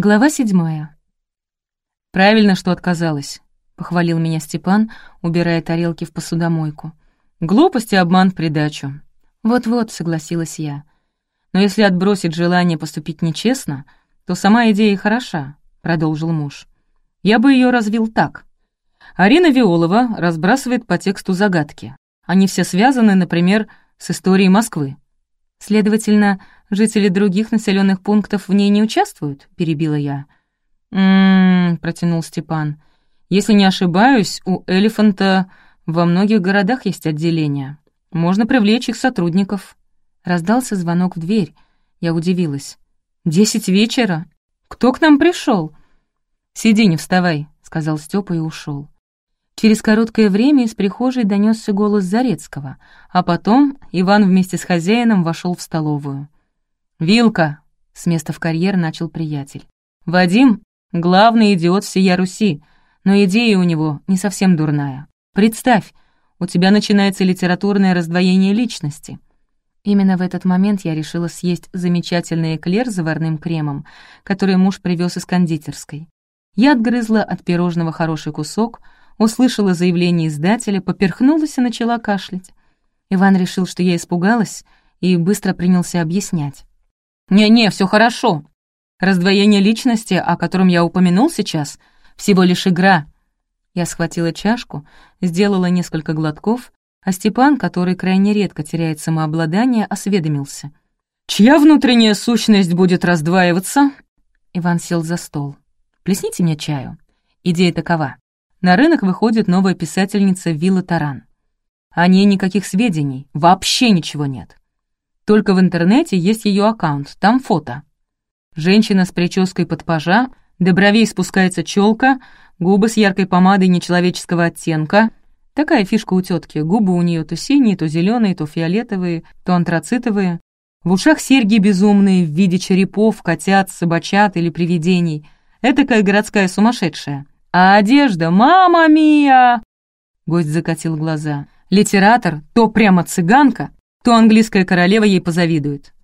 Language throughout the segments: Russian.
Глава седьмая. «Правильно, что отказалась», — похвалил меня Степан, убирая тарелки в посудомойку. «Глупость и обман в придачу». «Вот-вот», — согласилась я. «Но если отбросить желание поступить нечестно, то сама идея хороша», — продолжил муж. «Я бы ее развил так. Арина Виолова разбрасывает по тексту загадки. Они все связаны, например, с историей Москвы. Следовательно, жители других населенных пунктов в ней не участвуют?» — перебила я. «М-м-м», протянул Степан. «Если не ошибаюсь, у Элефанта во многих городах есть отделения. Можно привлечь их сотрудников». Раздался звонок в дверь. Я удивилась. «Десять вечера? Кто к нам пришел? «Сиди, не вставай», — сказал Степа и ушел. Через короткое время из прихожей донесся голос Зарецкого, а потом Иван вместе с хозяином вошел в столовую. «Вилка!» — с места в карьер начал приятель. «Вадим — главный идиот всея Руси, но идея у него не совсем дурная. Представь, у тебя начинается литературное раздвоение личности». Именно в этот момент я решила съесть замечательный эклер с заварным кремом, который муж привез из кондитерской. Я отгрызла от пирожного хороший кусок — услышала заявление издателя, поперхнулась и начала кашлять. Иван решил, что я испугалась, и быстро принялся объяснять. «Не-не, все хорошо. Раздвоение личности, о котором я упомянул сейчас, всего лишь игра». Я схватила чашку, сделала несколько глотков, а Степан, который крайне редко теряет самообладание, осведомился. «Чья внутренняя сущность будет раздваиваться?» Иван сел за стол. «Плесните мне чаю. Идея такова на рынок выходит новая писательница Вилла Таран. О ней никаких сведений, вообще ничего нет. Только в интернете есть ее аккаунт, там фото. Женщина с прической под пажа, до бровей спускается челка, губы с яркой помадой нечеловеческого оттенка. Такая фишка у тетки. Губы у нее то синие, то зеленые, то фиолетовые, то антрацитовые. В ушах серьги безумные в виде черепов, котят, собачат или привидений. Этакая городская сумасшедшая. А одежда, мама мия! Гость закатил глаза. Литератор, то прямо цыганка, то английская королева ей позавидует.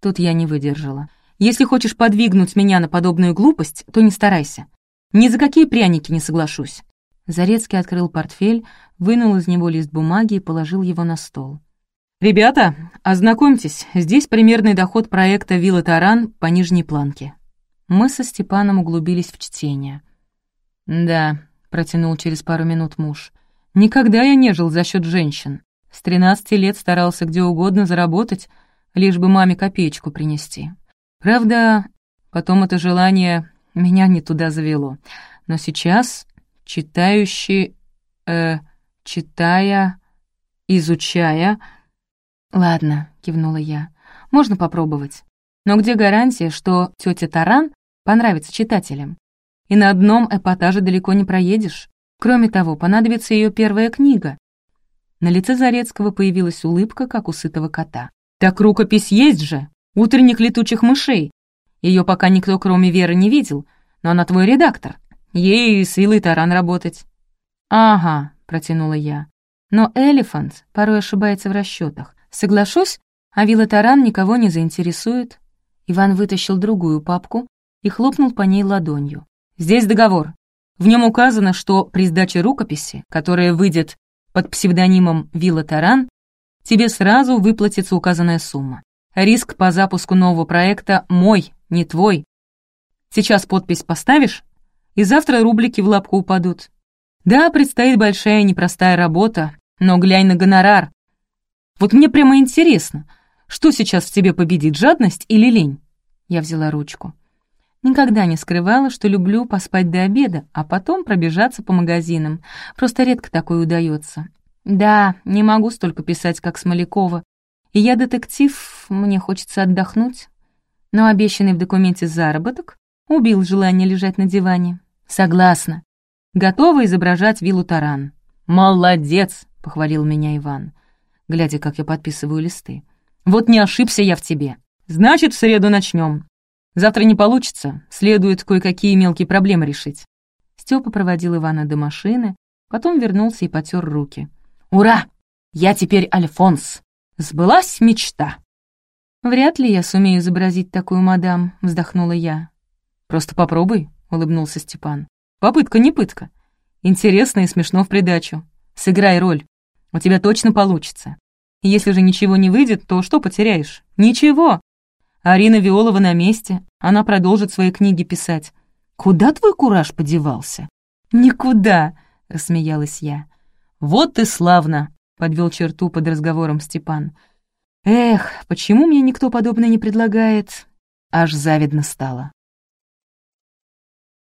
Тут я не выдержала. Если хочешь подвигнуть меня на подобную глупость, то не старайся. Ни за какие пряники не соглашусь. Зарецкий открыл портфель, вынул из него лист бумаги и положил его на стол. «Ребята, ознакомьтесь, здесь примерный доход проекта «Вилла Таран» по нижней планке». Мы со Степаном углубились в чтение. «Да», — протянул через пару минут муж. «Никогда я не жил за счет женщин. С тринадцати лет старался где угодно заработать, лишь бы маме копеечку принести. Правда, потом это желание меня не туда завело. Но сейчас, читающий... э... читая... изучая...» «Ладно», — кивнула я, — «можно попробовать. Но где гарантия, что тетя Таран понравится читателям? И на одном эпатаже далеко не проедешь. Кроме того, понадобится ее первая книга. На лице Зарецкого появилась улыбка, как у сытого кота. «Так рукопись есть же! Утренних летучих мышей! Ее пока никто, кроме Веры, не видел, но она твой редактор. Ей с Вилой Таран работать». «Ага», — протянула я. «Но Элефант порой ошибается в расчетах. Соглашусь, а Вилла Таран никого не заинтересует». Иван вытащил другую папку и хлопнул по ней ладонью. Здесь договор. В нем указано, что при сдаче рукописи, которая выйдет под псевдонимом Вилла Таран, тебе сразу выплатится указанная сумма. Риск по запуску нового проекта мой, не твой. Сейчас подпись поставишь, и завтра рублики в лапку упадут. Да, предстоит большая непростая работа, но глянь на гонорар. Вот мне прямо интересно, что сейчас в тебе победит, жадность или лень? Я взяла ручку. Никогда не скрывала, что люблю поспать до обеда, а потом пробежаться по магазинам. Просто редко такое удается. Да, не могу столько писать, как Смолякова. И я детектив, мне хочется отдохнуть. Но обещанный в документе заработок убил желание лежать на диване. Согласна. Готова изображать виллу Таран. «Молодец!» — похвалил меня Иван, глядя, как я подписываю листы. «Вот не ошибся я в тебе. Значит, в среду начнем. Завтра не получится, следует кое-какие мелкие проблемы решить». Степа проводил Ивана до машины, потом вернулся и потер руки. «Ура! Я теперь Альфонс! Сбылась мечта!» «Вряд ли я сумею изобразить такую мадам», — вздохнула я. «Просто попробуй», — улыбнулся Степан. «Попытка не пытка. Интересно и смешно в придачу. Сыграй роль. У тебя точно получится. Если же ничего не выйдет, то что потеряешь? Ничего. Арина Виолова на месте, она продолжит свои книги писать. Куда твой кураж подевался? Никуда, рассмеялась я. Вот ты славно, подвел черту под разговором Степан. Эх, почему мне никто подобное не предлагает? Аж завидно стало.